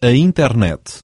a internet.